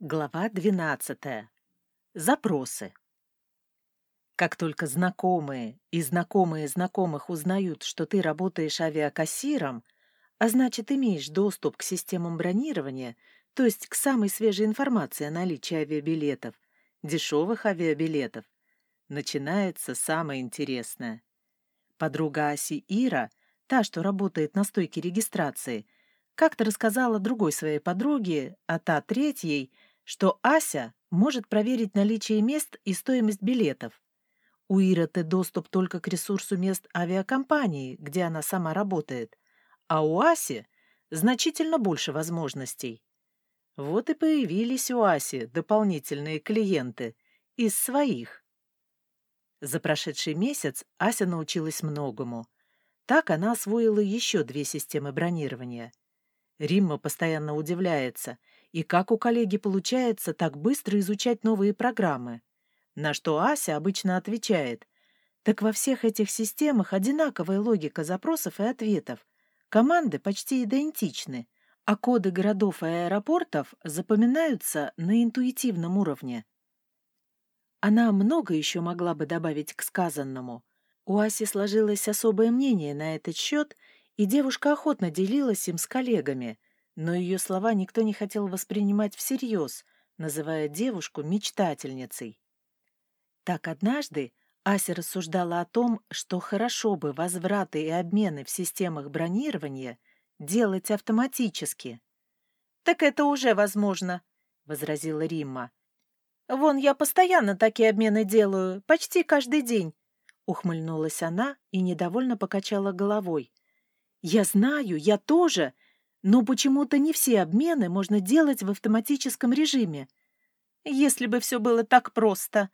Глава 12. Запросы. Как только знакомые и знакомые знакомых узнают, что ты работаешь авиакассиром, а значит имеешь доступ к системам бронирования, то есть к самой свежей информации о наличии авиабилетов, дешевых авиабилетов, начинается самое интересное. Подруга Аси Ира, та, что работает на стойке регистрации, как-то рассказала другой своей подруге, а та третьей, что Ася может проверить наличие мест и стоимость билетов. У Иры доступ только к ресурсу мест авиакомпании, где она сама работает, а у Аси значительно больше возможностей. Вот и появились у Аси дополнительные клиенты из своих. За прошедший месяц Ася научилась многому. Так она освоила еще две системы бронирования. Римма постоянно удивляется — и как у коллеги получается так быстро изучать новые программы? На что Ася обычно отвечает. Так во всех этих системах одинаковая логика запросов и ответов. Команды почти идентичны, а коды городов и аэропортов запоминаются на интуитивном уровне. Она много еще могла бы добавить к сказанному. У Аси сложилось особое мнение на этот счет, и девушка охотно делилась им с коллегами, но ее слова никто не хотел воспринимать всерьез, называя девушку мечтательницей. Так однажды Ася рассуждала о том, что хорошо бы возвраты и обмены в системах бронирования делать автоматически. «Так это уже возможно», — возразила Римма. «Вон я постоянно такие обмены делаю, почти каждый день», — ухмыльнулась она и недовольно покачала головой. «Я знаю, я тоже, но почему-то не все обмены можно делать в автоматическом режиме. Если бы все было так просто.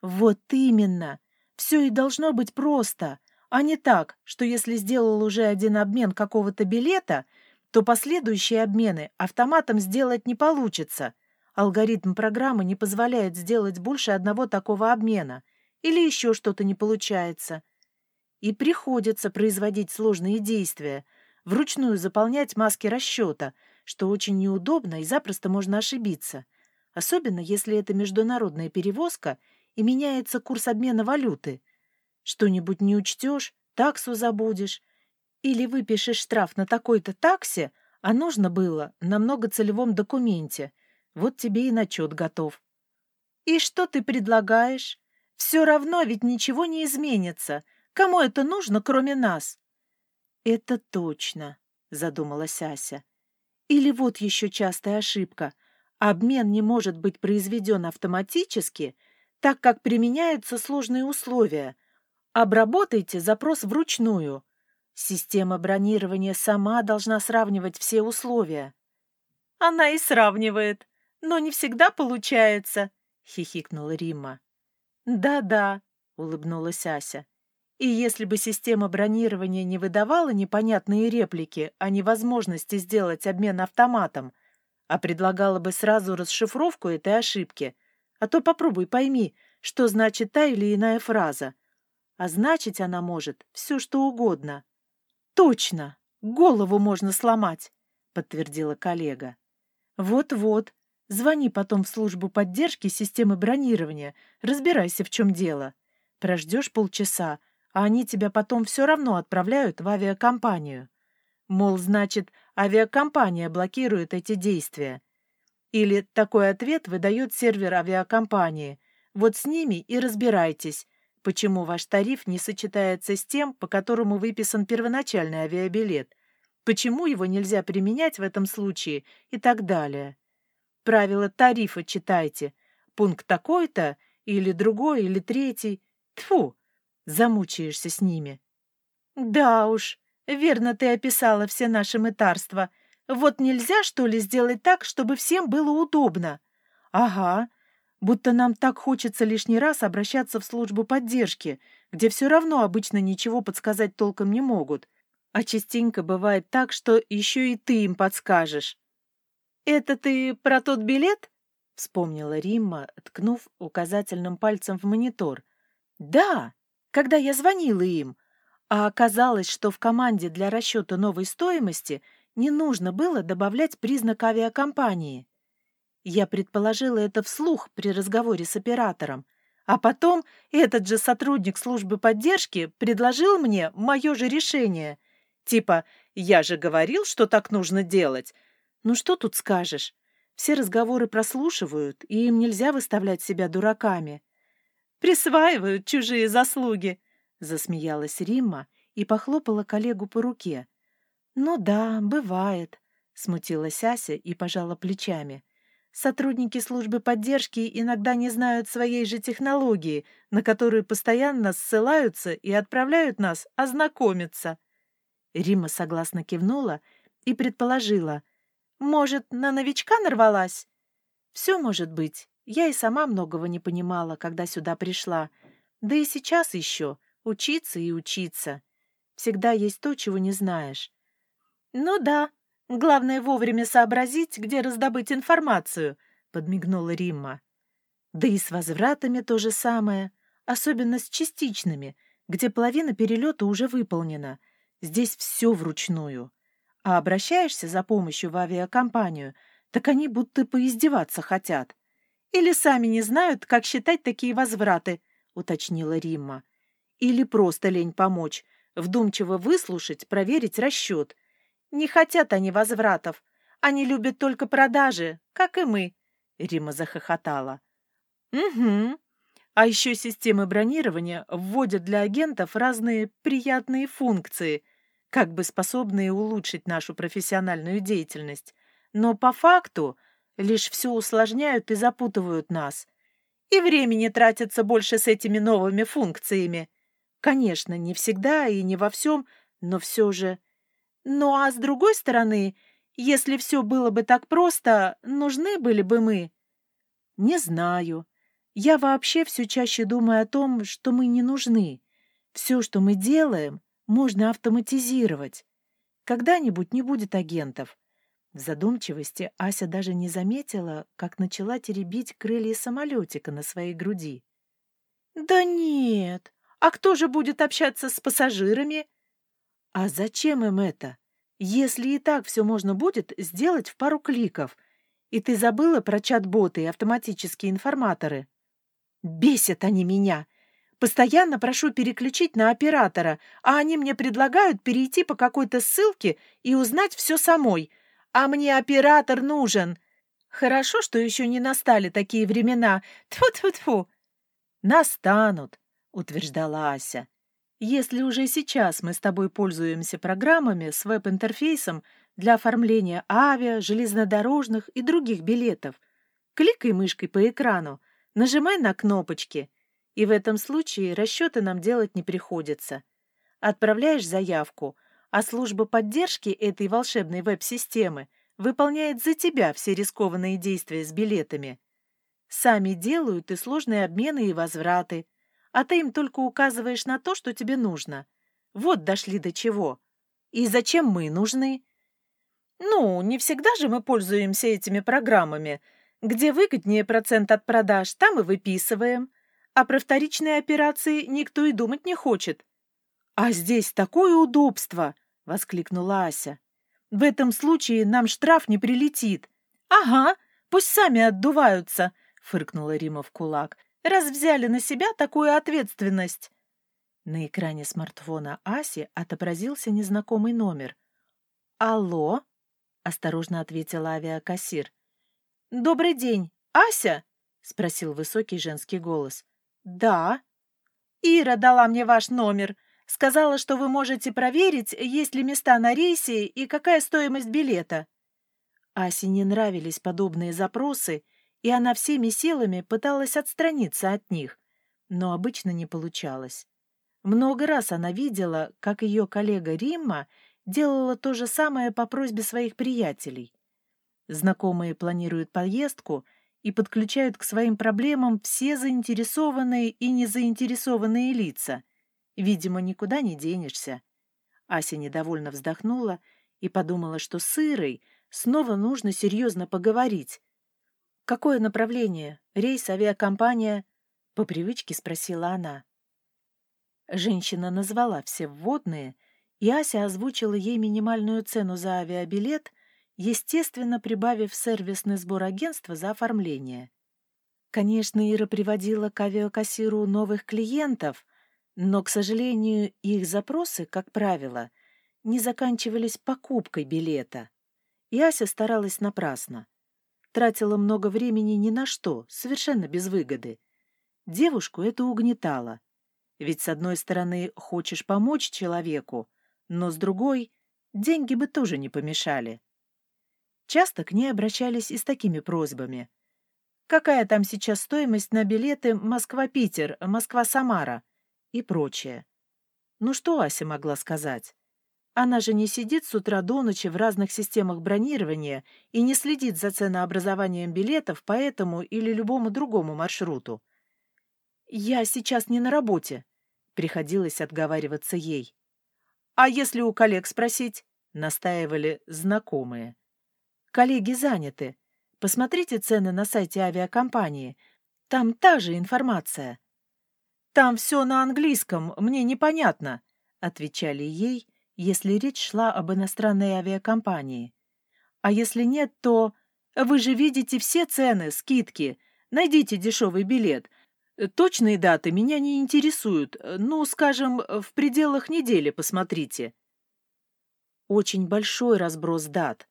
Вот именно. Все и должно быть просто, а не так, что если сделал уже один обмен какого-то билета, то последующие обмены автоматом сделать не получится. Алгоритм программы не позволяет сделать больше одного такого обмена, или еще что-то не получается. И приходится производить сложные действия — вручную заполнять маски расчета, что очень неудобно и запросто можно ошибиться, особенно если это международная перевозка и меняется курс обмена валюты. Что-нибудь не учтешь, таксу забудешь, или выпишешь штраф на такой-то таксе, а нужно было на многоцелевом документе. Вот тебе и начет готов. И что ты предлагаешь? Все равно ведь ничего не изменится. Кому это нужно, кроме нас? «Это точно», — задумалась Ася. «Или вот еще частая ошибка. Обмен не может быть произведен автоматически, так как применяются сложные условия. Обработайте запрос вручную. Система бронирования сама должна сравнивать все условия». «Она и сравнивает, но не всегда получается», — хихикнула Римма. «Да-да», — улыбнулась Ася. И если бы система бронирования не выдавала непонятные реплики о невозможности сделать обмен автоматом, а предлагала бы сразу расшифровку этой ошибки, а то попробуй пойми, что значит та или иная фраза. А значить она может все, что угодно. «Точно! Голову можно сломать!» — подтвердила коллега. «Вот-вот. Звони потом в службу поддержки системы бронирования, разбирайся, в чем дело. Прождешь полчаса, а они тебя потом все равно отправляют в авиакомпанию. Мол, значит, авиакомпания блокирует эти действия. Или такой ответ выдает сервер авиакомпании. Вот с ними и разбирайтесь, почему ваш тариф не сочетается с тем, по которому выписан первоначальный авиабилет, почему его нельзя применять в этом случае и так далее. Правила тарифа читайте. Пункт такой-то, или другой, или третий. Тфу, замучаешься с ними. Да уж, верно ты описала все наши мытарства. Вот нельзя, что ли, сделать так, чтобы всем было удобно? Ага, будто нам так хочется лишний раз обращаться в службу поддержки, где все равно обычно ничего подсказать толком не могут. А частенько бывает так, что еще и ты им подскажешь. «Это ты про тот билет?» — вспомнила Римма, ткнув указательным пальцем в монитор. «Да, когда я звонила им, а оказалось, что в команде для расчета новой стоимости не нужно было добавлять признак авиакомпании. Я предположила это вслух при разговоре с оператором. А потом этот же сотрудник службы поддержки предложил мне мое же решение. Типа, я же говорил, что так нужно делать. Ну что тут скажешь? Все разговоры прослушивают, и им нельзя выставлять себя дураками. «Присваивают чужие заслуги», — засмеялась Римма и похлопала коллегу по руке. «Ну да, бывает», — смутилась Ася и пожала плечами. Сотрудники службы поддержки иногда не знают своей же технологии, на которую постоянно ссылаются и отправляют нас ознакомиться. Рима согласно кивнула и предположила. «Может, на новичка нарвалась?» «Все может быть. Я и сама многого не понимала, когда сюда пришла. Да и сейчас еще. Учиться и учиться. Всегда есть то, чего не знаешь». «Ну да», Главное вовремя сообразить, где раздобыть информацию, подмигнула Римма. Да и с возвратами то же самое, особенно с частичными, где половина перелета уже выполнена. Здесь все вручную. А обращаешься за помощью в авиакомпанию, так они будто поиздеваться хотят. Или сами не знают, как считать такие возвраты, уточнила Римма. Или просто лень помочь, вдумчиво выслушать, проверить расчет — не хотят они возвратов. Они любят только продажи, как и мы. Рима захохотала. Угу. А еще системы бронирования вводят для агентов разные приятные функции, как бы способные улучшить нашу профессиональную деятельность. Но по факту лишь все усложняют и запутывают нас. И времени тратится больше с этими новыми функциями. Конечно, не всегда и не во всем, но все же ну а с другой стороны, если все было бы так просто, нужны были бы мы? Не знаю. Я вообще все чаще думаю о том, что мы не нужны. Все, что мы делаем, можно автоматизировать. Когда-нибудь не будет агентов. В задумчивости Ася даже не заметила, как начала теребить крылья самолетика на своей груди. «Да нет! А кто же будет общаться с пассажирами?» А зачем им это? Если и так все можно будет сделать в пару кликов. И ты забыла про чат-боты и автоматические информаторы? Бесят они меня. Постоянно прошу переключить на оператора, а они мне предлагают перейти по какой-то ссылке и узнать все самой. А мне оператор нужен. Хорошо, что еще не настали такие времена. Тьфу-тьфу-тьфу. Настанут, утверждала Ася. Если уже сейчас мы с тобой пользуемся программами с веб-интерфейсом для оформления авиа, железнодорожных и других билетов, кликай мышкой по экрану, нажимай на кнопочки, и в этом случае расчеты нам делать не приходится. Отправляешь заявку, а служба поддержки этой волшебной веб-системы выполняет за тебя все рискованные действия с билетами. Сами делают и сложные обмены и возвраты, а ты им только указываешь на то, что тебе нужно. Вот дошли до чего. И зачем мы нужны? Ну, не всегда же мы пользуемся этими программами. Где выгоднее процент от продаж, там и выписываем. А про вторичные операции никто и думать не хочет. «А здесь такое удобство!» — воскликнула Ася. «В этом случае нам штраф не прилетит». «Ага, пусть сами отдуваются», — фыркнула Рима в кулак раз взяли на себя такую ответственность?» На экране смартфона Аси отобразился незнакомый номер. «Алло?» — осторожно ответила авиакассир. «Добрый день, Ася?» — спросил высокий женский голос. «Да». «Ира дала мне ваш номер. Сказала, что вы можете проверить, есть ли места на рейсе и какая стоимость билета». Асе не нравились подобные запросы, и она всеми силами пыталась отстраниться от них, но обычно не получалось. Много раз она видела, как ее коллега Римма делала то же самое по просьбе своих приятелей. Знакомые планируют поездку и подключают к своим проблемам все заинтересованные и незаинтересованные лица. Видимо, никуда не денешься. Ася недовольно вздохнула и подумала, что с Ирой снова нужно серьезно поговорить, «Какое направление? Рейс, авиакомпания?» — по привычке спросила она. Женщина назвала все вводные, и Ася озвучила ей минимальную цену за авиабилет естественно, прибавив сервисный сбор агентства за оформление. Конечно, Ира приводила к авиакассиру новых клиентов, но, к сожалению, их запросы, как правило, не заканчивались покупкой билета. И Ася старалась напрасно. Тратила много времени ни на что, совершенно без выгоды. Девушку это угнетало. Ведь, с одной стороны, хочешь помочь человеку, но с другой — деньги бы тоже не помешали. Часто к ней обращались и с такими просьбами. Какая там сейчас стоимость на билеты Москва-Питер, Москва-Самара и прочее? Ну что Ася могла сказать? Она же не сидит с утра до ночи в разных системах бронирования и не следит за ценообразованием билетов по этому или любому другому маршруту. «Я сейчас не на работе», — приходилось отговариваться ей. «А если у коллег спросить?» — настаивали знакомые. «Коллеги заняты. Посмотрите цены на сайте авиакомпании. Там та же информация». «Там все на английском, мне непонятно», — отвечали ей, если речь шла об иностранной авиакомпании. А если нет, то... Вы же видите все цены, скидки. Найдите дешевый билет. Точные даты меня не интересуют. Ну, скажем, в пределах недели посмотрите. Очень большой разброс дат.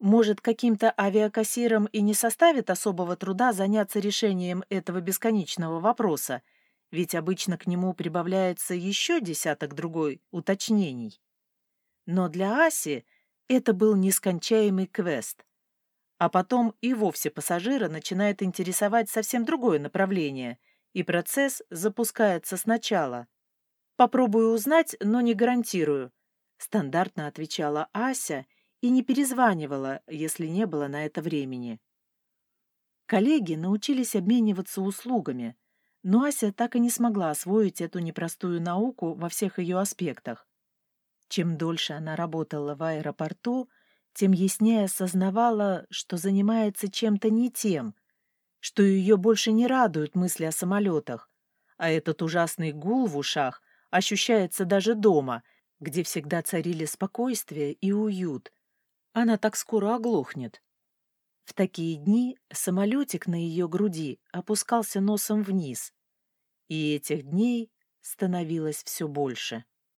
Может, каким-то авиакассирам и не составит особого труда заняться решением этого бесконечного вопроса, ведь обычно к нему прибавляется еще десяток другой уточнений. Но для Аси это был нескончаемый квест. А потом и вовсе пассажира начинает интересовать совсем другое направление, и процесс запускается сначала. «Попробую узнать, но не гарантирую», — стандартно отвечала Ася и не перезванивала, если не было на это времени. Коллеги научились обмениваться услугами, но Ася так и не смогла освоить эту непростую науку во всех ее аспектах. Чем дольше она работала в аэропорту, тем яснее осознавала, что занимается чем-то не тем, что ее больше не радуют мысли о самолетах, а этот ужасный гул в ушах ощущается даже дома, где всегда царили спокойствие и уют, она так скоро оглохнет. В такие дни самолетик на ее груди опускался носом вниз, и этих дней становилось все больше.